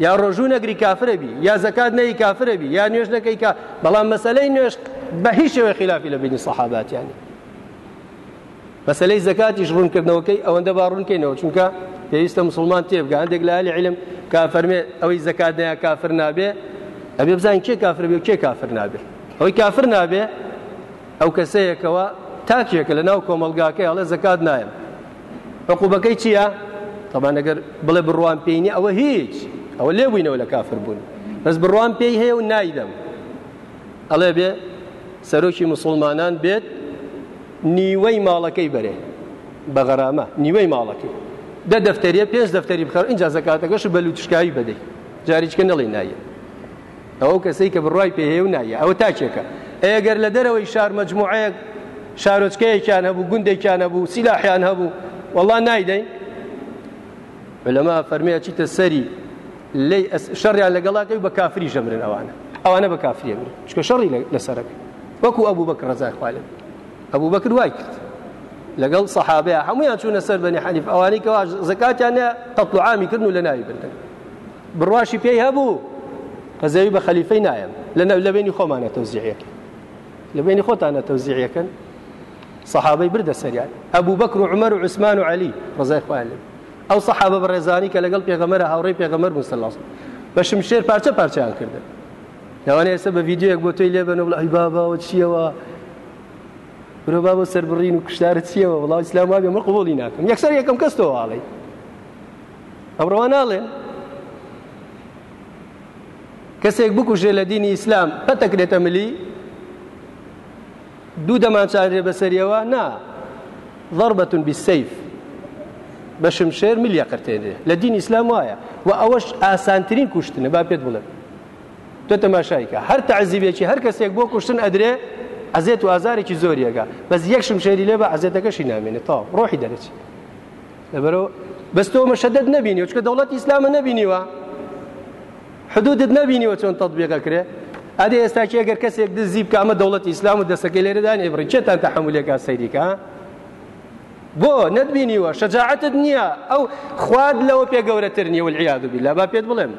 یا ڕۆژوو نەگری کافرەبی یا زکات نەی کافرەبی یا نوێژ نەکەی کا بەڵام مەسلەی نوێش بە هیچ شێوە خلافی لە بینی سەحاباتیانی مەسلەی زکاتیش ڕوونکردنەوەکەی ئەوەندە باڕوونکەینەوە چونکە پێویستە مسلمان تێبگە هەندێک لە علی علم کافەرمێ ئەوەی زکات نەیە کافر نابێ ئەبێ بزانین کێ کافربێ و کێ کافر نابێ ئەوەی کافر نابێ ئەو کەسەیەکەوە تاکیەکە لە ناو کۆمەلگاکەی هەڵێ زکات نایم عقوبەکەی چییە؟ تەبانەگەر بڵێ بڕوان پێینی ئەوە هیچ ئەوە لێبووینەوە لە کافر بوون بەس بڕوان پێی هەیە و نایدەم ئەڵێ بێ سەرۆکی مسلمانان بێت نیوەی ماڵەکەی بەرێ بە غەرامە نیوەی ماڵەکەی دە دەفتەریە پێش دەفتەری بخەر اینجا زەکاتەکەش بە لوتشکایی بدەیت جاریچکە نەڵی نایە ئەوە کەسەی کە بڕای پێهەیە و نایە ئەوە تاچێکە ئەگەر لە دەرەوەی شار مجموعەیەک شارۆچکەیەکیان هەبوو گوندێکیان هەبوو سیلاحیان هەبوو وەڵا نایدەین لەما فەرمیە چیتە سەری لێ شەڕیان لەگەڵاکەی بە کافری ژەمرن ئەوانە ئەوانە بە کافریە برن چکە شەڕی لەسەرەکە وەکو ئەبوو بەکە ڕزای خوالە ئەبوو بەکر وای کرد لەگەڵ سەحابەیە هەمویان چوونە سەر بەنی حەنیف ئەوانەی کەوا زکاتیانە تەطلعامی کردن و لە ناوی بردن بڕواشی پێی هەبوو قەزەوی بە خەلیفەی نایەن لەنەو لە بینی خۆمانە تەوزیعەکە لە بینی خۆتانە تەوزیعەکەن سەحابەی بردە سەریان ئەبوو بەکر و عمەر و عوسمان و علی ڕزای خوالە ئەو سەحابە بەڕێزانی کە لەگەڵ پێغەمەرە هاوڕێی پێغەمەر مسلڵاس بە شمشێر پارچە پارچیان کردن لەوانە ئێستا بە ڤیددیوەک بۆ تۆی لێبن بڵ ئەی باباوە چیەوە برۆبا بۆ سەر بڕین و کشتارە چیەوە وڵاو ئسلام وابێ مە قوڵی ناکەم یەکسەر یەکەم کەس تۆواڵی ئەمڕەوە ناڵێن کەسێک بکوژێ لە دینی ئیسلام پەتەکرێتە ملی دوو دەمانچارێ بەسەریەوە نا ضربەتون بیسەیف بە شمشێر میلیە قرتێدێ لە دین ئیسلام وایە و ئەوەش ئاسانترین کوشتنە با پێت بڵێ تۆ تەماشایکە هەر تعزیبێکی هەر کەسێک بۆ کوشتن ئەدرێ ئەزێت و ئازارێکی زۆریەکە بەس یەک شمشێری لێ بە ئەزێتەکەشی نامێنێت تا ڕۆحی دەرەچی لەبەرەوە بەستەوە مەشەدەت نبینی چکە دەوڵەت ئیسلامە نبینیوە حدودت نبینیوە چۆن تەطبیقە کرێ ئەدێ ئێستاکی ئەگەر کەسێک دزی بکە ئەمە دەوڵەت ئیسلام و دەسەکەی لێرەدان ئێبڕی چێتان تەحملێکا سەیریکە بۆ نەتبینیوە شەجاعتت نییە ئەو خواد لەوە پێ گەورەتر نیە وعیادبی لا با پێت بڵێم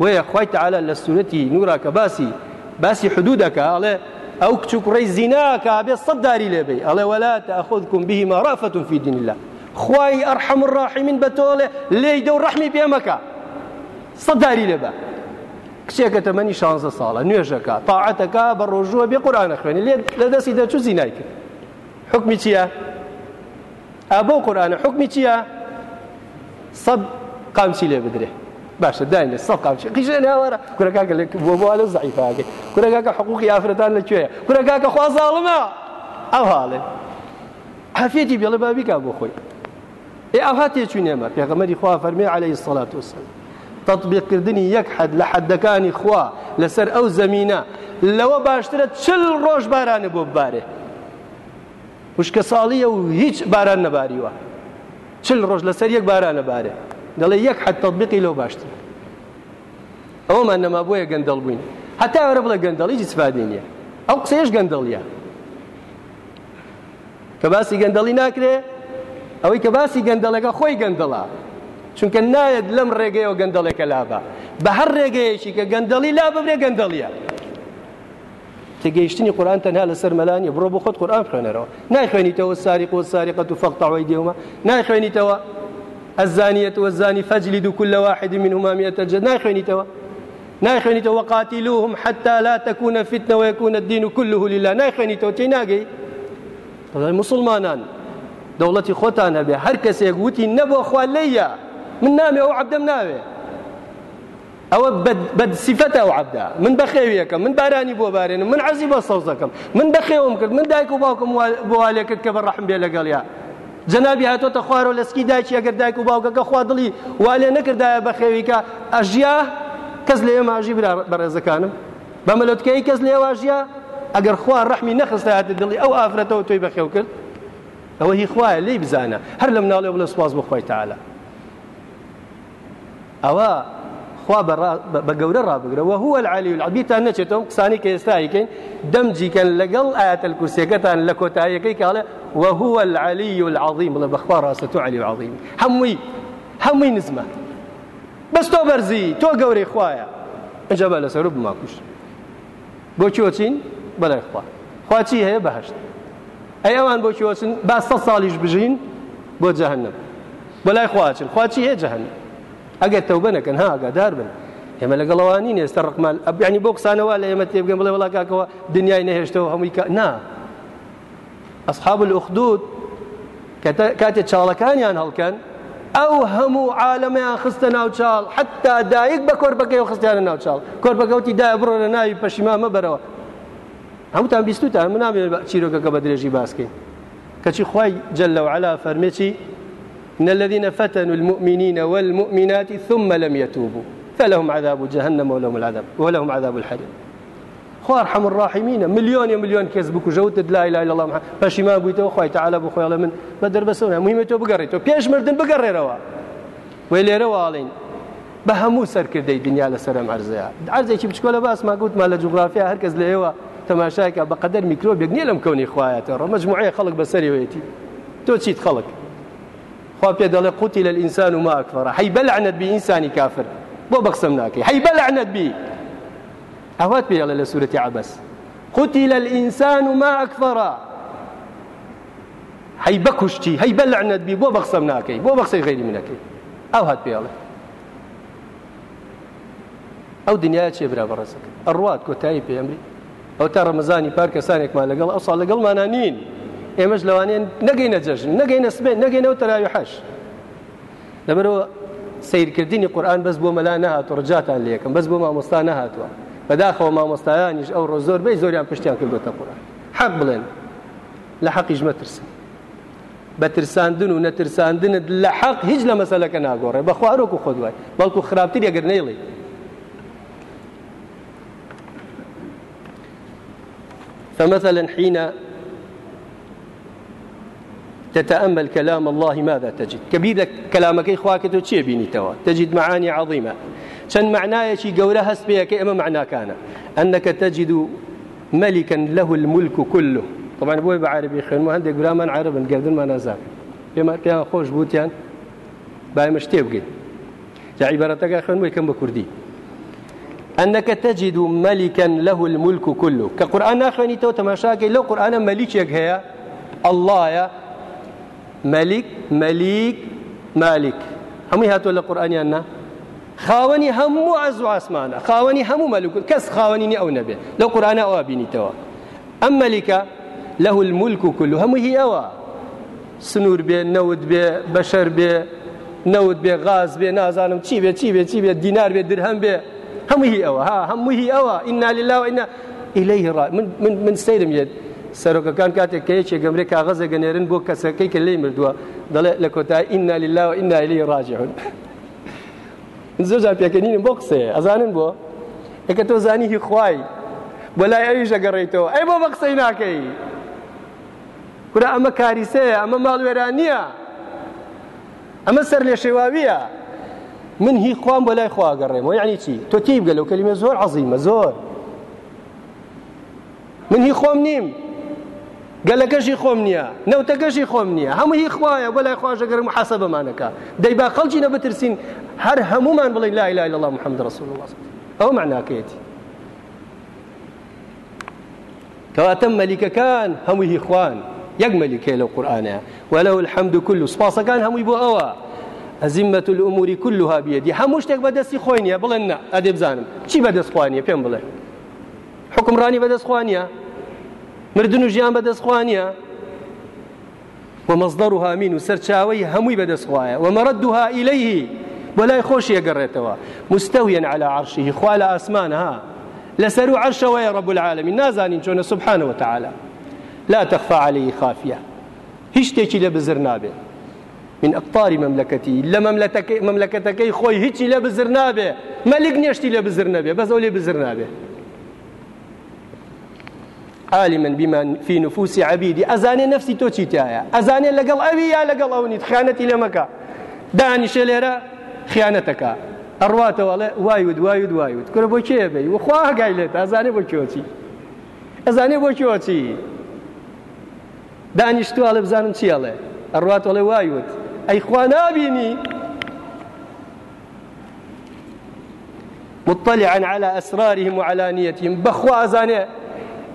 وەیە خی تعاال لە سونەتی نورا کە باسی باسی حدودەکە ئەڵێ ئەو کچوکڕی زیناکە بێ سەدداری لێبێ ئەڵێ وەلا ئەخۆدکم بیهی مەڕافتون فی دینلا خوای ئەرحەم ڕاحیمین بە تۆڵێ لێی دە و ڕەحمی پێمەکە سەدداری لێبە کچێکە تەمەنی شانزە ساڵە نوێژەکە تاعەتەکە بە ڕۆژووە بێ قورانە خوێنی لێ لە دەستی دەچوو زینای کرد حکمی چییە؟ ئەبۆ قورآانە حکمی چییە؟ سەد قامچی لێ بدرێ باشە داینێ سەد قامچی قیژە ناوەرە کورەکەکە لێک بۆ بۆ لە زعیفاگەی کورەکەکە حقوقی ئافرەتان لەکوێیە کورەکەکە خوازاڵمە ئەو حاڵێ حەفێتی بێڵە بابیکا بۆ خۆی ئێ ئەو هاتێ چوینێمە پێغەمەری خوا فەرمێ عليهەی سەڵات وسلم تطبیقکردنی یەک حد لە حەدەکانی خوا لەسەر ئەو زمینە لەوە باشترە چل ڕۆژ بارانە بۆ ببارێ وشکە ساڵیە و هیچ باران نەباریوە چل ڕۆژ لەسەر یەک باران نەبارێ دەڵێ یەک حەت تەطببیقی لەو باشتر ئەومان نەما بۆیە گەندەڵ بووین هەتا ئەورە بڵە گەندەڵی جیسفادی نیە ئەو قسەیش گەندەڵیە کە باسی گەندەڵی ناکرێ ئەوەی کە باسی گەندەڵەکە خۆی گەندەڵە چونکە نایەت لەم ڕێگەیەوە گەندەڵێکە لابە بە هەر ڕێگەیەکی کە گەندەڵی لا ببرێ گەندەڵیە تێگەیشتنی قورآان تەنها لە سەرمەلانی بڕۆ بۆ خۆت قورآان خوێنەرەوە نایخوێنیتەوە ساری قۆ ساریقەت و فەقتەوەی دێومە نایخوێنیتەوە ئەزانیت وەزانی فەجلی دو كل واحد منهما مئة جلدة نایخوێنیتەوە نایخوێنیتەوە قاتیلوهم حتى لا تكون فتنة ويكون الدين كله لله نایخوێنیتەوە تێی ناگەی مسلمانان دەوڵەتی خۆتان هەبێ هەر کەسێک وتی نەبووە خوا لەیە من نامێ ئەو عبدەم ناوێ ئەوە بەدسیفەتە ئەو عبدا من بەخێویەکەم من بارانی بۆ بارێنم من عزی بە سەوزەکەم من بەخێوم کرد من دایک و باوکم بۆوالێ کرد کە بە ڕەحم بێ لەگەڵیا جەنابی هاتۆتە خوارۆ لەسکی دایکی ئەگەر دایک و باوکەکە خوا دڵی والێ نەکردایە بەخێویکە ئەژیا کەس لێ ماژی برا بەڕێزەکانم بەمەلوتکەی کەس لێ واژیا ئەگەر خوا ڕەحمی نەخستایات دڵی ئەو ئافرەتەوە تۆی بەخێو کرد ئەوە هی خوایە لی بزانە هەر لە مناڵێ بڵێ سواز بخۆی تاالە ئەوە خوا بە گەورە ڕابگرەوە هو العالی العبیتان نەچێتەوە قسانی کە ئێستا یکەین دەمجیکەن لەگەڵ ئاەتە کورسەکەتان لە کۆتاییەکەی کاڵێ وهو العالی العظیم بڵە بەخوا ڕاستە تو علی العظیم هەمووی هەمووی نزمە بەس تۆ بەرزی تۆ گەورەی خوایە ئەجا بە لەسەر بماکوش بۆ چۆچین بەلای خوا خواچی هەیە بەهشت ئەی ئەوان بۆ چۆچن با سە ساڵیش بژین بۆ جەهنم بەلای خواچن خواچی هەیە جەهنم ئەگەر تەوبە نەکەن ها ئاگادار بن ئێمە لەگەڵ ئەوانین ئێستا ڕقمان ئەبیانی بۆ قسانەوە لە ئێمە تێبگەم بڵێ وڵاکەوە دنیای نەهێشتەوە هەمووی نا ئەصحاب الأخدود کاتێک چاڵەکانیان هەڵکەن ئەو هەموو عالەمیان خستە ناوچال حتا دایک بە کۆربەکەی و خستیانە ناوچال کۆربەکەوتی دایە بڕۆ لە ناوی پەشیمامە بەرەوە هەمووتان بیستوتان منامێن چیرۆکەکە بە درێژی باسکەین کەچی خی جل لەوعلا فەرمێکی إن الذين فتنوا المؤمنين والمؤمنات ثم لم يتوبوا فلهم عذاب جهنم ولهم العذاب ولهم عذاب الحريق خوا ارحم الراحمين مليون يا مليون كيس بكو جوت لا اله الا الله محمد باش ما بويتو خويا تعالى بو خويا من بدر بسونا مهم تو بقريتو بيش مردن بقري روا ويلي روا علين بهمو سر كردي دنيا لسرم عرزيا عرزي شي بتشكولا باس ما قلت مال الجغرافيا هركز لهوا تماشاك بقدر ميكروب يقني لهم كوني خويا ترى مجموعيه خلق بسري ويتي تو تشيت خلق خوا پێ دەڵێ قوتی لە ئینسان و ماکفڕە حەی بەلعنەت بی ئینسانی کافر بۆ بەقسم ناکەی حەی بەلعنەت بی ئەوات پێڵە لە سوورەتی عبەس قوتی لە ئینسان و ماکفڕە هەی بەکوشتی هەی بەلعنەت بی بۆ بەقسم ناکەی بۆ بەقسەی غێری منەکەی ئەو هات پێڵێ ئەو دنیا چێ برا بەڕزەکە ئەڕوات کۆتایی پێمری ئەو تا ڕەمەزانی پار کەسانێکمان لەگەڵ ئەو ساڵ لەگەڵمانە نین ئێمەش لەوانێن نەگەینە جەژن نەگەینە سبێن نەگەینەوە تەراوی حەش لەبەرەوە سیرکردنی قورآن بەس بۆ مەلا نەهاتوە ڕجاتان لەکەم بەس بۆ مامۆستا نەهاتوە بەداخەوە مامۆستایانیش ئەو ڕۆ زۆربەی زۆریان پشتیان کردوتە قورآن حەق بڵێن لە حەقیش مەترسن بەترساندن و نەترساندنت لە حەق هیچ لە مەسەلەکە ناگۆڕێ بە خوارۆک و خۆدوای بەڵکو خراپتر یەگەر نەیڵێ فمثلا حين تتأمل كلام الله ماذا تجد كبير كلامك خواكت وشي بيني توا تجد معاني عظيمة شن معناه شي قوله هست بيك إما معناه كان أنك تجد ملكا له الملك كله طبعا بوي بعربي خير ما عندك بلا من عرب قدر ما نزاك بما كان خوش بوتيان باي مشتي بقيت عبارتك خير ما كم بكردي أنك تجد ملكا له الملك كله كقرآن أخواني تو تماشاك لو قرآن ملك يك هي الله يا مەلیک مەلیک مالیک هەمووی هاتووە لە قورآانیان نا خاوەنی هەموو ئاز و ئاسمانە خاوەنی هەموو مەلوکن کەس خاوەنینی ئەو نەبێت لە قورآانە ئەوە بینیتەوە ئەم مەلیکە لەه الملک و کللو هەموو هی ئەوە سنوور بێ نەوت بێ بەشەر بێ نەوت بێ غاز بێ نازانم چی بێ چی بێ چی بێ دینار بێ درهەم بێ هەمووی ئەوە ها هەمووی ئەوە ئیننا للاوە ئیننا ئیلەی من سیرم یێت سەرۆکەکان کاتێک کە هیچێک گەمرێک کاغەزە گەنێرن بۆ کەسەکەی کە لێ مردووە دەڵێ لە کۆتایی ئیننا للا و ئیننا لی ڕاجعون زۆرجار پێکەنین بۆ قسەیە ئەزانن بۆ ئەکە تۆ زانی هی خوای بۆ لای ئەویش ئەگەڕێیتەوە ئەی بۆ بە قسەی ناکەی کورا ئەمە کاریسەیە ئەمە ماڵوێران نییە ئەمە سەر لێ شێواویە من هی خوام بە لای خواگەڕێمەوە یعنی چی تۆ تی بگەلەوە کەلیمە زۆر عەزیمە زۆر من هی خۆم نیم گەلەکەشی خۆم نییە نەوتەکەشی خۆم نییە هەموو هی خوایە بە لای خواژەگەرم حەسە بەمانەکە دەی با خەڵکی نەبترسین هەر هەمومان بڵی لا اله الا الله محمد رسول الله ئەو معناکەیەتی کەواتە مەلیکەکان هەموو هی خوان یەک مەلیکەیە لەو قورآانەیە وەلەو الحەمد كل سپاسەکان هەمووی بۆ ئەوە ئەزیمەت الأموری كلها بيدي هەموو شتێک بەدەستی خۆی نیە بڵێن ئەدێ بزانم چی بەدەست خوانیە پێم بڵێ حکمڕانی بەدەست خوانیە مردن و ژیان بەدەستخوانیە ومەزدەڕها مین و سەرچاوی هەمووی بەدەستخواە ومەڕدها ئیلەیهی وەلای خۆشی ئەگەڕێتەوە مستەویان على عرشیه خوا لە ئاسمانها لەسەر و عەرشەوەی ڕب العالمین نازانین چۆنە سبحانه وتعالى لا تخفى عليه خافية هیچ شتێکی لە بزر نابێت من ئەقتاری مەملەکەتی لە مەملەکەتەکەی خۆی هیچی لە بزر نابێ مەلک نیشتی لە بزر نەبێ بەس ئەو لێ بزر نابێت عالما بما في نفوس عبيدي أزاني نفسي تو تشيتايا أزاني لقل أبي يا لقل أونيت خيانتي لمكا داني شليرا خيانتك أرواته ولا وايد وايد وايد كل بو كي بي وخواه قايلت أزاني بو كيوتي أزاني بو كيوتي دانيشتو على بزانم تيالي أرواته ولا وايد أي خوانا بيني مطلعا على أسرارهم وعلانيتهم بخوا أزاني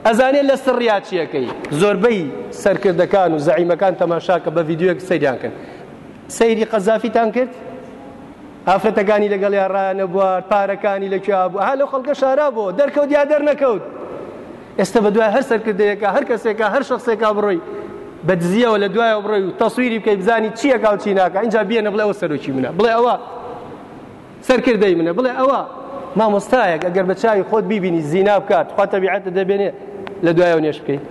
ئەزانێت لە سڕیا چیەکەی زۆربەی سەرکردەکان و زەعیمەکان تەماشاکە بە یددیوەک سەیریانکرد سەیری قەزافیتان کرد ئافرەتەکانی لەگەڵیان ڕایەنەبوار پارەکانی لەکوێبوو ها لە خەڵکە شارا بۆ دەرکەوت یا دەرنەکەوت ئێستا بە دوای هەر سەرکردەیەکە هەر کەسێکە هەر شخصێکا بڕۆی بە دزیەوە لە دوایە بڕۆی و تەسووری بکەی بزانی چیەکا و چی ناکە اینجا بێنە بڵێ ئەوە سەرۆکی منە بڵێ ئەوە سەرکردەی منە بڵێ ئەوە مامۆستایەک ئەگەر بە چاوی خۆت بیبینی زینا بکات خواتەبیعەتە دەبێنێ لە دوایە نێش بکەیت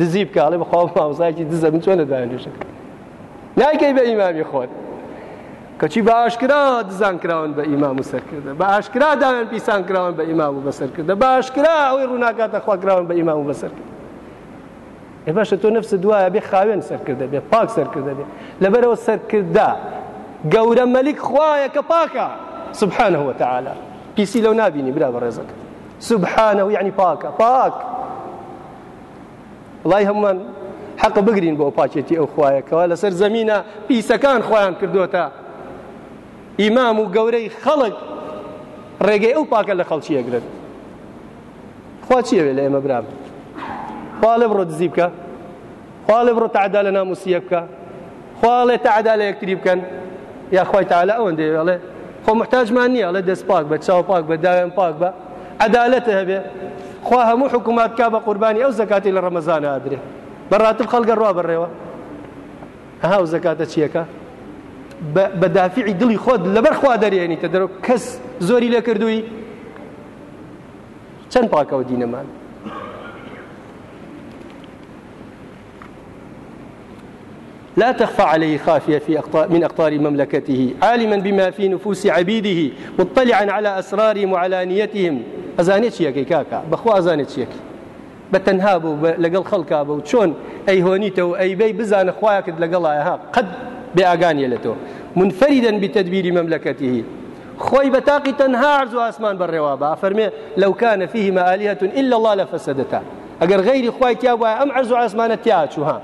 دزی بکڵێ بەخوا ماوزایکی دزە من چۆن لە دوایە نوێش نایکەی بە ئیمامی خۆت کەچی بە ئاشکرا دزان کراون بە ئیمام و سەرکردە بە ئاشکرا داوێن پیسان کراون بە ئیمام و بەسەرکردە بە ئاشکرا ئەوەی ڕووناکاتە خوا کراون بە ئیمام و بەسەرکرد ێ باشە تۆ نفس دوایە بێ خاوێن سەرکردە بێ پاک سەرکردە بێ لەبەرەوە سەرکردا گەورە مەلیک خوایە کە پاکە سبحانەوە تەعاالە پیسی لەو نبینی برا بە ڕێزەکە سبحانەوە یعنی پاکە پاک وڵی هەمومان حەق بگرین بۆ پاچێتی ئەو خوایەکەەوە لەسەر زمینە پیسەکان خۆیان کردوتە ئیمام و گەورەی خەڵک ڕێگەی ئەو پاکە لە خەڵکی ئەگرن خوا چیەوێ لە ئێمە برام خوا لە بڕۆ دزی بکە خوا لە بڕۆ تعدا لە ناموسیە بکە خواڵێ تعدا لە یەکتری بکەن یاخوای تعالا ئەوەندێ ئەڵێ خۆ محتاجمان نییە ئەڵێ دەست پاک بە چاو پاک بە داوێن پاک بە عدالەتە هەبێ خوا هەموو حکوومەت کا بە قوربانی ئەو زکاتی لە ڕەمەزانە ئادرێ بەڕاتب خەڵگە ڕوا بڕێوە هەها و زکاتە چیەکە بەدافعی دڵی خۆت لەبەر خوا دەریێنیتە دەرەوە کەس زۆری لە کردووی چەند پاکەوە دینەمان لا تخفى عليه خافية في أقطار من أقطار مملكته عالما بما في نفوس عبيده مطلعا على أسرارهم وعلانيتهم أزانيت شيكي كاكا بخوا أزانيت شيكي بتنهابو لقل خلقا بو شون أي هونيتو أي بي بزان خواك لقل ها قد بأغان يلتو منفردا بتدبير مملكته خوي بتاقي تنها عرض أسمان بالروابة فرمي لو كان فيهما آلهة إلا الله لفسدتا أجر غير خوي تيابوا أم عرض أسمان تياتشوها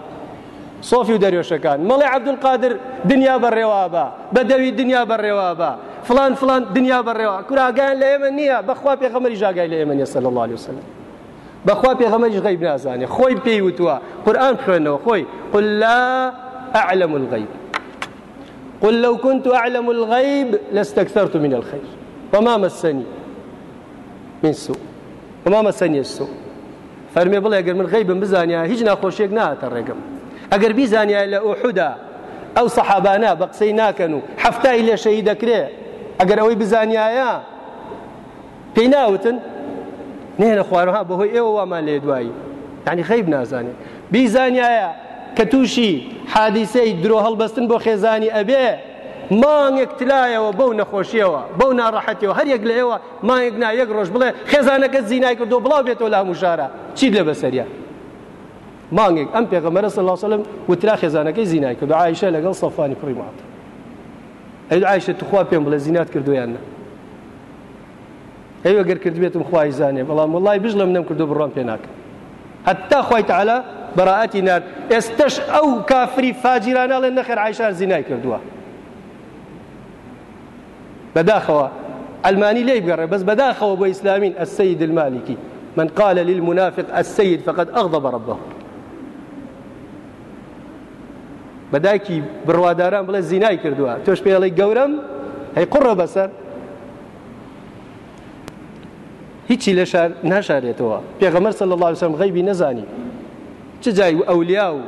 سۆفی و دەریێشەکان مەڵێ عبدولقادر دنیا بەڕێوابە بە دەوی دنیا بەڕێوابە فلان فلان دنیا بەڕێوە کوراگیان لە ئێمە نییە بەخوا پێغەمەری ژاگای لە ئێمە نیە سەل الله عليه وسلم بەخوا پێغەمەریش غەیب نازانێ خۆی پێی وتووە قورآن خوێنەوە خۆی قل لا أعلم الغيب قل لو كنت أعلم الغيب لاستكثرت من الخير وما مسني من سوء وما مسني السوء فەرمێ بڵێ گەر من غەیبم بزانیا هیچ ناخۆشیێک ناتە ڕێگەم ئەگەر بیزانیا لە ئوحدا ئەو سەحابانە بە قسەی ناکەن و هەفتای لێ شەهید دەکرێ ئەگەر ئەوەی بزانیایە پێی ناوتن نێنە خوارها بەهۆی ئێوە وامان لێ دوایی تانی خەیب نازانێت بیزانیایە کە تووشی حادیسەی درۆ هەڵبەستن بۆ خێزانی ئەبێ مانگێک تلایەوە بەو نەخۆشیەوە بەو ناڕەحەتەوە هەرەک لە ئێوە مانگنا یەک ڕۆژ بڵێ خێزانەکە زینای کردو بڵاو بێتەوە لا موشارە چی لە بەسەریە مانگێک ئەم پێغەمەرە سە لاسەلم وترا خێزانەکەی زینای کرد عیشە لەگەڵ سەفانی پڕی ماڵ ئەی عیشە تخوا پێم بڵێ زینات کردویان نە ئەیوە گەرکرد بێتم خوای زانێ بەڵام وڵی بژ لەم نم کردو بڕام پێ ناکەم هەتا خی تعالا بەڕەتی نار ئێستش ئەو کافری فاجیرانەڵێن نەخێر عیشان زینای کردووە بەداخەوە ئەلمانی لی بگەڕێ بەس بەداخەوە بۆ ئیسلامین ئەسەید المالیکی من قال للمنافق السيد فقد أغضب ربه بەدایکی بڕواداران بڵێ زینای کردووە تۆش پێڵی گەورم هەی قڕە بەسەر هیچی لە شار ناشارێتەوە پێغەمەر سەل الله سم غەیبی نەزانی چ جای و ئەولیا و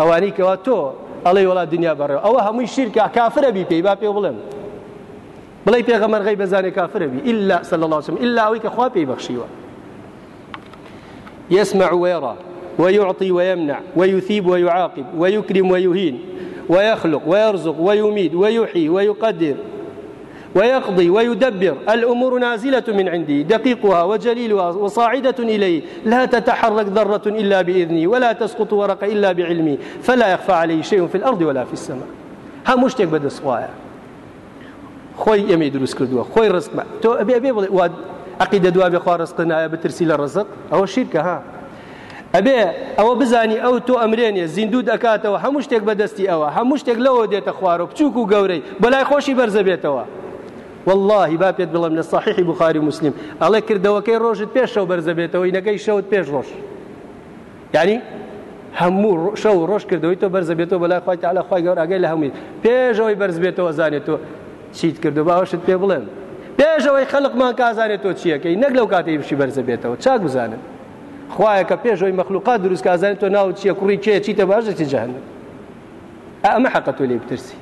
ئەوانی کەوا تۆ ئەڵێ وڵات دنیا بەڕێ ئەوە هەمووی شیرکە کافرە بی پێی با پێ بڵێم بڵی پێغەمەر غەی بەزانێ کافرە بی إلا سەل الله سم إلا ئەوەی کە خوا پێی بەخشیوە يسمع ويرى ويعطي ويمنع ويثيب ويعاقب ويكرم ويهين ويخلق ويرزق ويميد ويحيي ويقدر ويقضي ويدبر الأمور نازلة من عندي دقيقها وجليلها وصاعدة إليه لا تتحرك ذرة إلا بإذني ولا تسقط ورقة إلا بعلمي فلا يخفى عليه شيء في الأرض ولا في السماء ها مشتێک بە دەسخواە خۆی ئەمەی دروست کردووە خۆی ڕستمە تۆ ئەبێ بێ بڵێ عقی دەدوا بێ خوا ڕستە نایە بترسی لە ڕزق ئەوە شیرکە ها ئەبێ ئەوە بزانی ئەو تۆ ئەمرێنێ زیندوو دەکاتەوە هەموو شتێک بەدەستی ئەوە هەموو شتێک لەوە دێتە خوارۆ بچووک و گەورەی بەلای خۆشی بەرزە بێتەوە والله با پێت بڵم لە صحیحی بخاری مسلیم ئەڵێ کردەوەکەی ڕۆژت پێش شەو بەرزە بێتەوە ئینەکەی شەوت پێش ڕۆژ یعنی هەموو شەو ڕۆژ کردەوەی تۆ بەرزە بێتەوە بەلای خخوای تاالە خخوای گەورگەی لە هەمووی پێشەوەی بەرز بێتەوە زانێت تۆ چیت کردو باوەشت پێ بڵێن پێشەوەی خەڵقمان کازانێت تۆ چیەکەی نەک لەو کاتەی بشی بەرزە بێتەوە چاک بزانێت خوایە کە پێشەوەی مەخلوقات دروستکە ئازانێت تۆ ناو چیە کوڕی کێ چیتە باشە چی جاهنم ئەمە حەقە تۆ لێ بترسی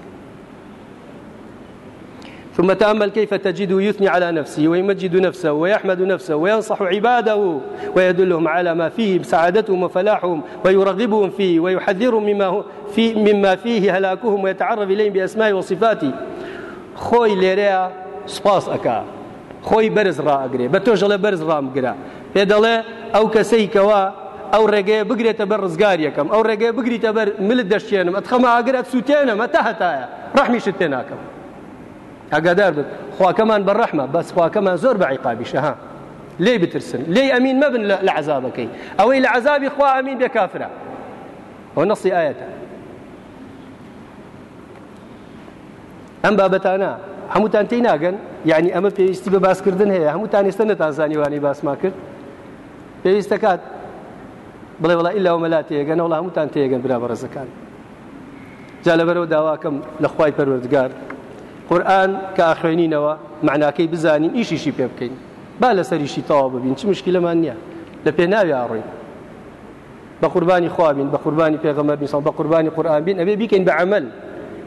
ثم تأمل كيف تجد يثني على نفسه ويمجد نفسه ويحمد نفسه وينصح عباده ويدلهم على ما فيه سعادتهم وفلاحهم ويرغبهم فيه ويحذرهم مما, في مما فيه هلاكهم ويتعرف إليهم بأسمائه وصفاته خۆی لێرەیە سپاس ئەکا خۆی بەرز ڕاگرێ بە تۆژەڵە بەرز ڕامگرا پێ دەڵێ ئەو کەسەی کەوا ئەو ڕێگەیە بگرێتە بەر ڕزگاریەکەم ئەو ڕێگەیە بگریتە بەر ملت دەشتێنم ئەتخەمە ئاگرات سووتێنەمە تا هەتایە ڕەحمیشت پێ ناکەم ئەگادار بن خواکەمان بەڕەحمە بەس خواکەمان زۆر بە عیقابیشەها لێ بترسن لێ ئەمین مەبن لە عذابەکەی ئەوەی لە عذابی خوا ئەمین بێ کافرە ئەو نەسی ئاەتە ئەم بابەتانە هەمووتان تێی ناگەن یعنی ئەمە پێویستی بە باسکردن هەیە هەمووتان ئێستا نەتان زانیوانی باسما کرد پێویستەکات بڵێ وڵی ئیلاوە مەلا تێگەن وڵا هەمووتان تێگەن برا بەڕێزەکان جا لەبەرەوە داواکەم لە خی پەروەردگار قورآن کە ئاخوێنینەوە معناکەی بزانین ئیشیشی پێ بکەین با لەسەریشی تەوا ببین چ مشکلەمان نییە لە پێناوی ئاڕوین بە قوربانی خوابین بە قوربانی پێغەمەر نیسان بە قوربانی قورآن بین ئەبێ بیکەین بە عمل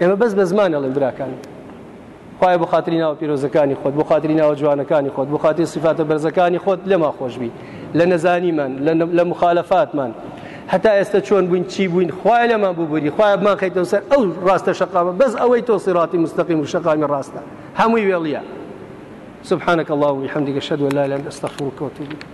ئێمە بەس بە زمانە لەم براکان خی بۆ خااتری ناوە پیرۆزەکانی خۆت بۆ خااتری ناوە جوانەکانی خۆت بۆ خااتری سیفاتە بەرزەکانی خۆت لەما خۆشببی لە نەزانیمان لە مخالەفاتمان هەتا ئێستا چۆن بووین چی بووین خی لەمان ببووری خیمان خیتە سەر ئەو ڕاستە شقامە بەس ئەوەی تۆ سیراتی مستەقیم و شقامی ڕاستە هەمووی وێڵە سبحانك الله وبحمدك اشهد ان لا اله الا انت استغفرك واتوب اليك